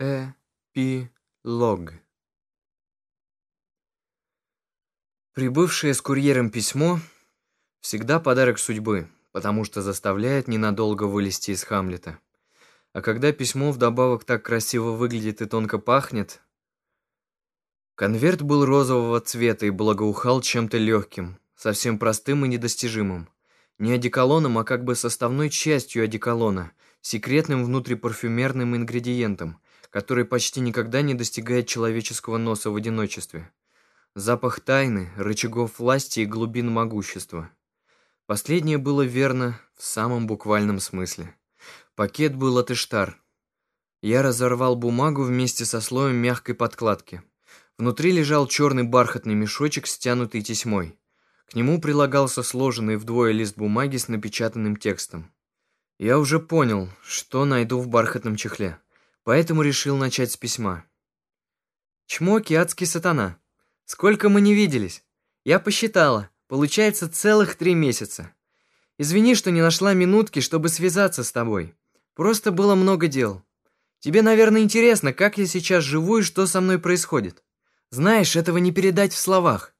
Эпилог Прибывшее с курьером письмо – всегда подарок судьбы, потому что заставляет ненадолго вылезти из Хамлета. А когда письмо вдобавок так красиво выглядит и тонко пахнет… Конверт был розового цвета и благоухал чем-то легким, совсем простым и недостижимым. Не одеколоном, а как бы составной частью одеколона, секретным внутрипарфюмерным ингредиентом – который почти никогда не достигает человеческого носа в одиночестве. Запах тайны, рычагов власти и глубин могущества. Последнее было верно в самом буквальном смысле. Пакет был от Иштар. Я разорвал бумагу вместе со слоем мягкой подкладки. Внутри лежал черный бархатный мешочек, стянутый тесьмой. К нему прилагался сложенный вдвое лист бумаги с напечатанным текстом. Я уже понял, что найду в бархатном чехле поэтому решил начать с письма. «Чмоки, адский сатана! Сколько мы не виделись! Я посчитала, получается целых три месяца. Извини, что не нашла минутки, чтобы связаться с тобой. Просто было много дел. Тебе, наверное, интересно, как я сейчас живу и что со мной происходит. Знаешь, этого не передать в словах.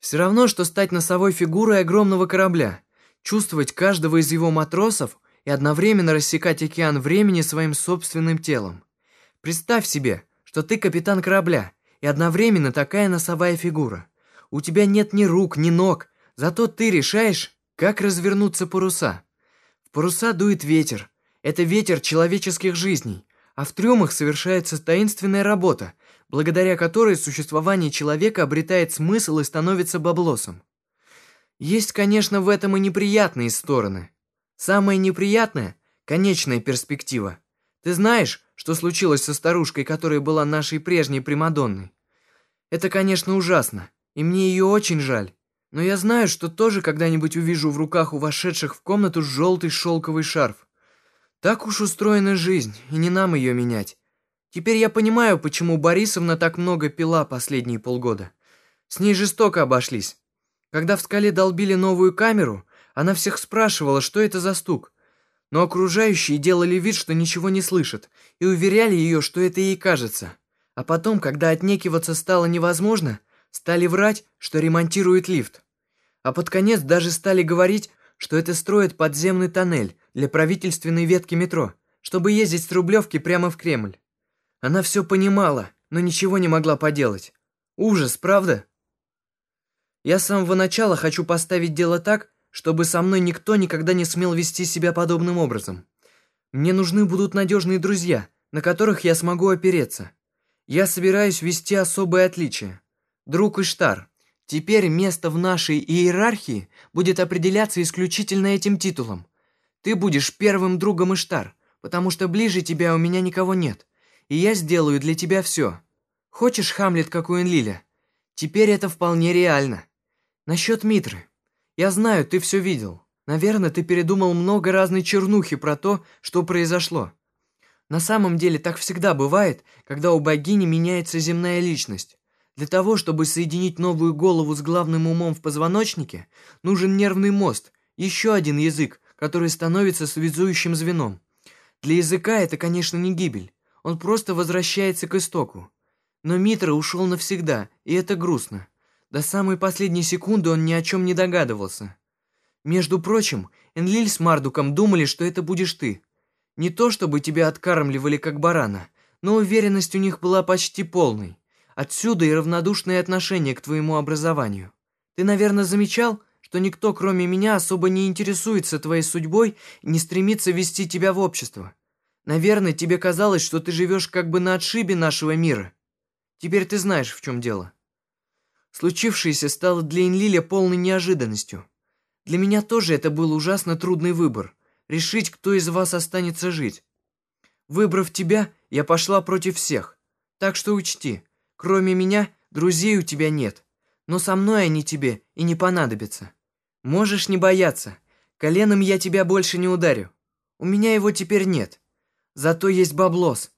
Все равно, что стать носовой фигурой огромного корабля, чувствовать каждого из его матросов и одновременно рассекать океан времени своим собственным телом. Представь себе, что ты капитан корабля и одновременно такая носовая фигура. У тебя нет ни рук, ни ног, зато ты решаешь, как развернуться паруса. В паруса дует ветер. Это ветер человеческих жизней, а в трюмах совершается таинственная работа, благодаря которой существование человека обретает смысл и становится баблосом. Есть, конечно, в этом и неприятные стороны. Самое неприятное – конечная перспектива. Ты знаешь, что случилось со старушкой, которая была нашей прежней Примадонной. Это, конечно, ужасно, и мне ее очень жаль. Но я знаю, что тоже когда-нибудь увижу в руках у вошедших в комнату желтый шелковый шарф. Так уж устроена жизнь, и не нам ее менять. Теперь я понимаю, почему Борисовна так много пила последние полгода. С ней жестоко обошлись. Когда в скале долбили новую камеру, она всех спрашивала, что это за стук но окружающие делали вид, что ничего не слышат, и уверяли ее, что это ей кажется. А потом, когда отнекиваться стало невозможно, стали врать, что ремонтируют лифт. А под конец даже стали говорить, что это строят подземный тоннель для правительственной ветки метро, чтобы ездить с Рублевки прямо в Кремль. Она все понимала, но ничего не могла поделать. Ужас, правда? Я с самого начала хочу поставить дело так, чтобы со мной никто никогда не смел вести себя подобным образом. Мне нужны будут надежные друзья, на которых я смогу опереться. Я собираюсь вести особое отличие. Друг Иштар, теперь место в нашей иерархии будет определяться исключительно этим титулом. Ты будешь первым другом Иштар, потому что ближе тебя у меня никого нет, и я сделаю для тебя все. Хочешь Хамлет, как у Энлиля? Теперь это вполне реально. Насчет Митры. Я знаю, ты все видел. Наверное, ты передумал много разной чернухи про то, что произошло. На самом деле так всегда бывает, когда у богини меняется земная личность. Для того, чтобы соединить новую голову с главным умом в позвоночнике, нужен нервный мост, еще один язык, который становится связующим звеном. Для языка это, конечно, не гибель. Он просто возвращается к истоку. Но Митра ушел навсегда, и это грустно. До самой последней секунды он ни о чем не догадывался. Между прочим, Энлиль с Мардуком думали, что это будешь ты. Не то чтобы тебя откармливали как барана, но уверенность у них была почти полной. Отсюда и равнодушное отношение к твоему образованию. Ты, наверное, замечал, что никто, кроме меня, особо не интересуется твоей судьбой и не стремится вести тебя в общество. Наверное, тебе казалось, что ты живешь как бы на отшибе нашего мира. Теперь ты знаешь, в чем дело. Случившееся стало для Энлиля полной неожиданностью. Для меня тоже это был ужасно трудный выбор – решить, кто из вас останется жить. Выбрав тебя, я пошла против всех. Так что учти, кроме меня, друзей у тебя нет. Но со мной они тебе и не понадобятся. Можешь не бояться, коленом я тебя больше не ударю. У меня его теперь нет. Зато есть баблос,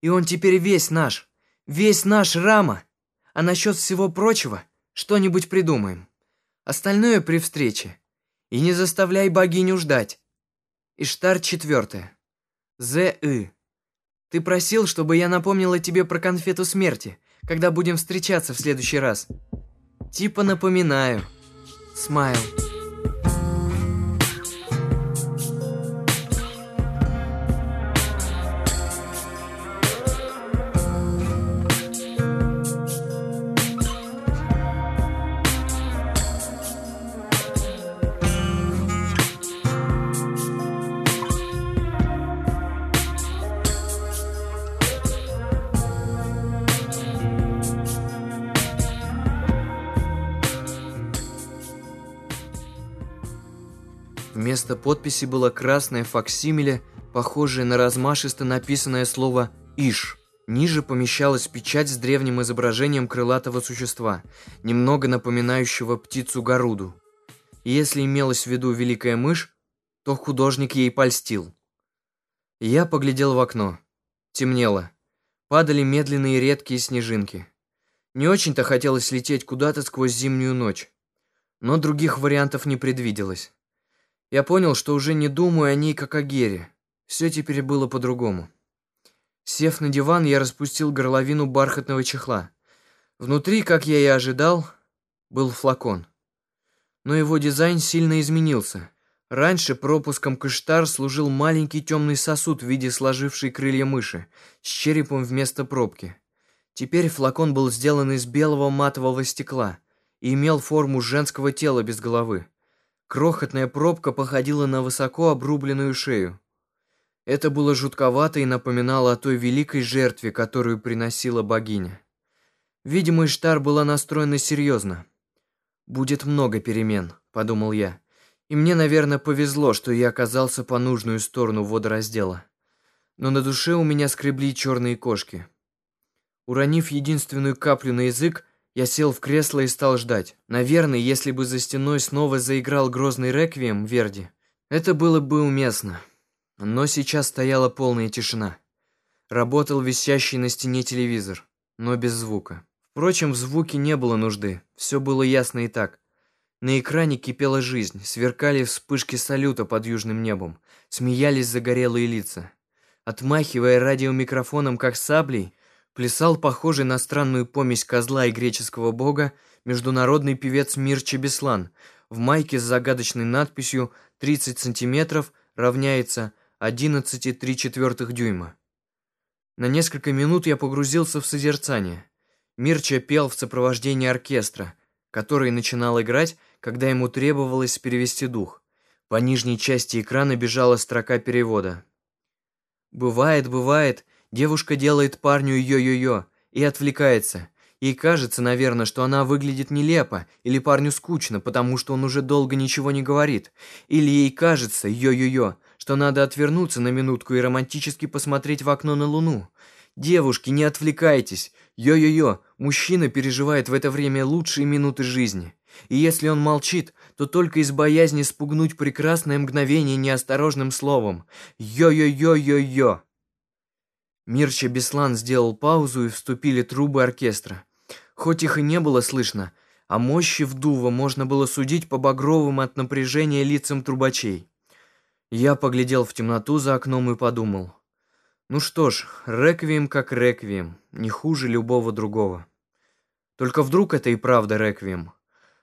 и он теперь весь наш. Весь наш Рама. А насчет всего прочего что-нибудь придумаем. Остальное при встрече. И не заставляй богиню ждать. Иштар четвертое. З.И. Ты просил, чтобы я напомнила тебе про конфету смерти, когда будем встречаться в следующий раз. Типа напоминаю. Смайл. Вместо подписи было красное факсимиле, похожее на размашисто написанное слово «Иш». Ниже помещалась печать с древним изображением крылатого существа, немного напоминающего птицу Горуду. Если имелась в виду великая мышь, то художник ей польстил. Я поглядел в окно. Темнело. Падали медленные редкие снежинки. Не очень-то хотелось лететь куда-то сквозь зимнюю ночь. Но других вариантов не предвиделось. Я понял, что уже не думаю о ней как о Гере. Все теперь было по-другому. Сев на диван, я распустил горловину бархатного чехла. Внутри, как я и ожидал, был флакон. Но его дизайн сильно изменился. Раньше пропуском к Иштар служил маленький темный сосуд в виде сложившей крылья мыши с черепом вместо пробки. Теперь флакон был сделан из белого матового стекла и имел форму женского тела без головы. Крохотная пробка походила на высоко обрубленную шею. Это было жутковато и напоминало о той великой жертве, которую приносила богиня. Видимо, Иштар была настроена серьезно. «Будет много перемен», — подумал я. «И мне, наверное, повезло, что я оказался по нужную сторону водораздела. Но на душе у меня скребли черные кошки». Уронив единственную каплю на язык, я сел в кресло и стал ждать. Наверное, если бы за стеной снова заиграл грозный реквием Верди, это было бы уместно. Но сейчас стояла полная тишина. Работал висящий на стене телевизор, но без звука. Впрочем, в звуке не было нужды, все было ясно и так. На экране кипела жизнь, сверкали вспышки салюта под южным небом, смеялись загорелые лица. Отмахивая радиомикрофоном как саблей, плясал похожий на странную помесь козла и греческого бога международный певец Мирча Беслан в майке с загадочной надписью «30 сантиметров равняется 11,3 дюйма». На несколько минут я погрузился в созерцание. Мирча пел в сопровождении оркестра, который начинал играть, когда ему требовалось перевести дух. По нижней части экрана бежала строка перевода. «Бывает, бывает, Девушка делает парню йо-йо-йо и отвлекается. Ей кажется, наверное, что она выглядит нелепо, или парню скучно, потому что он уже долго ничего не говорит. Или ей кажется, йо-йо-йо, что надо отвернуться на минутку и романтически посмотреть в окно на луну. Девушки, не отвлекайтесь. Йо-йо-йо, мужчина переживает в это время лучшие минуты жизни. И если он молчит, то только из боязни спугнуть прекрасное мгновение неосторожным словом. Йо-йо-йо-йо-йо. Мирча Беслан сделал паузу и вступили трубы оркестра. Хоть их и не было слышно, о мощи вдува можно было судить по багровым от напряжения лицам трубачей. Я поглядел в темноту за окном и подумал. Ну что ж, реквием как реквием, не хуже любого другого. Только вдруг это и правда реквием?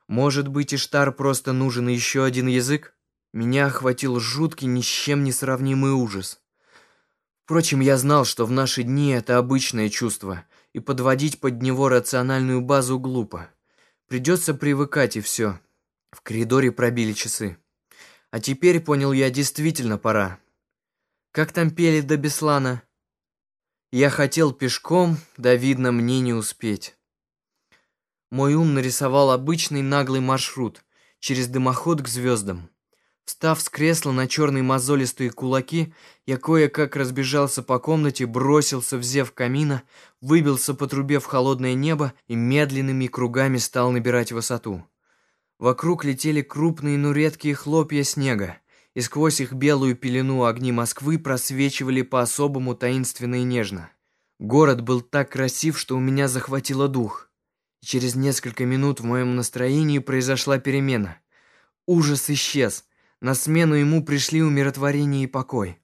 Может быть, Иштар просто нужен еще один язык? Меня охватил жуткий, ни с чем не сравнимый ужас. Впрочем, я знал, что в наши дни это обычное чувство, и подводить под него рациональную базу глупо. Придется привыкать и все. В коридоре пробили часы. А теперь, понял я, действительно пора. Как там пели до Беслана? Я хотел пешком, да видно, мне не успеть. Мой ум нарисовал обычный наглый маршрут через дымоход к звездам. Встав с кресла на черные мозолистые кулаки, я кое-как разбежался по комнате, бросился в зев камина, выбился по трубе в холодное небо и медленными кругами стал набирать высоту. Вокруг летели крупные, но редкие хлопья снега, и сквозь их белую пелену огни Москвы просвечивали по-особому таинственно и нежно. Город был так красив, что у меня захватило дух. Через несколько минут в моем настроении произошла перемена. Ужас исчез — на смену ему пришли умиротворение и покой.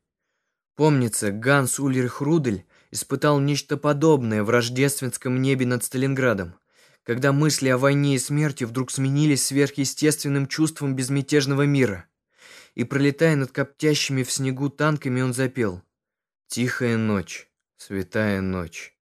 Помнится, Ганс Ульрих Рудель испытал нечто подобное в рождественском небе над Сталинградом, когда мысли о войне и смерти вдруг сменились сверхъестественным чувством безмятежного мира. И пролетая над коптящими в снегу танками, он запел «Тихая ночь, святая ночь».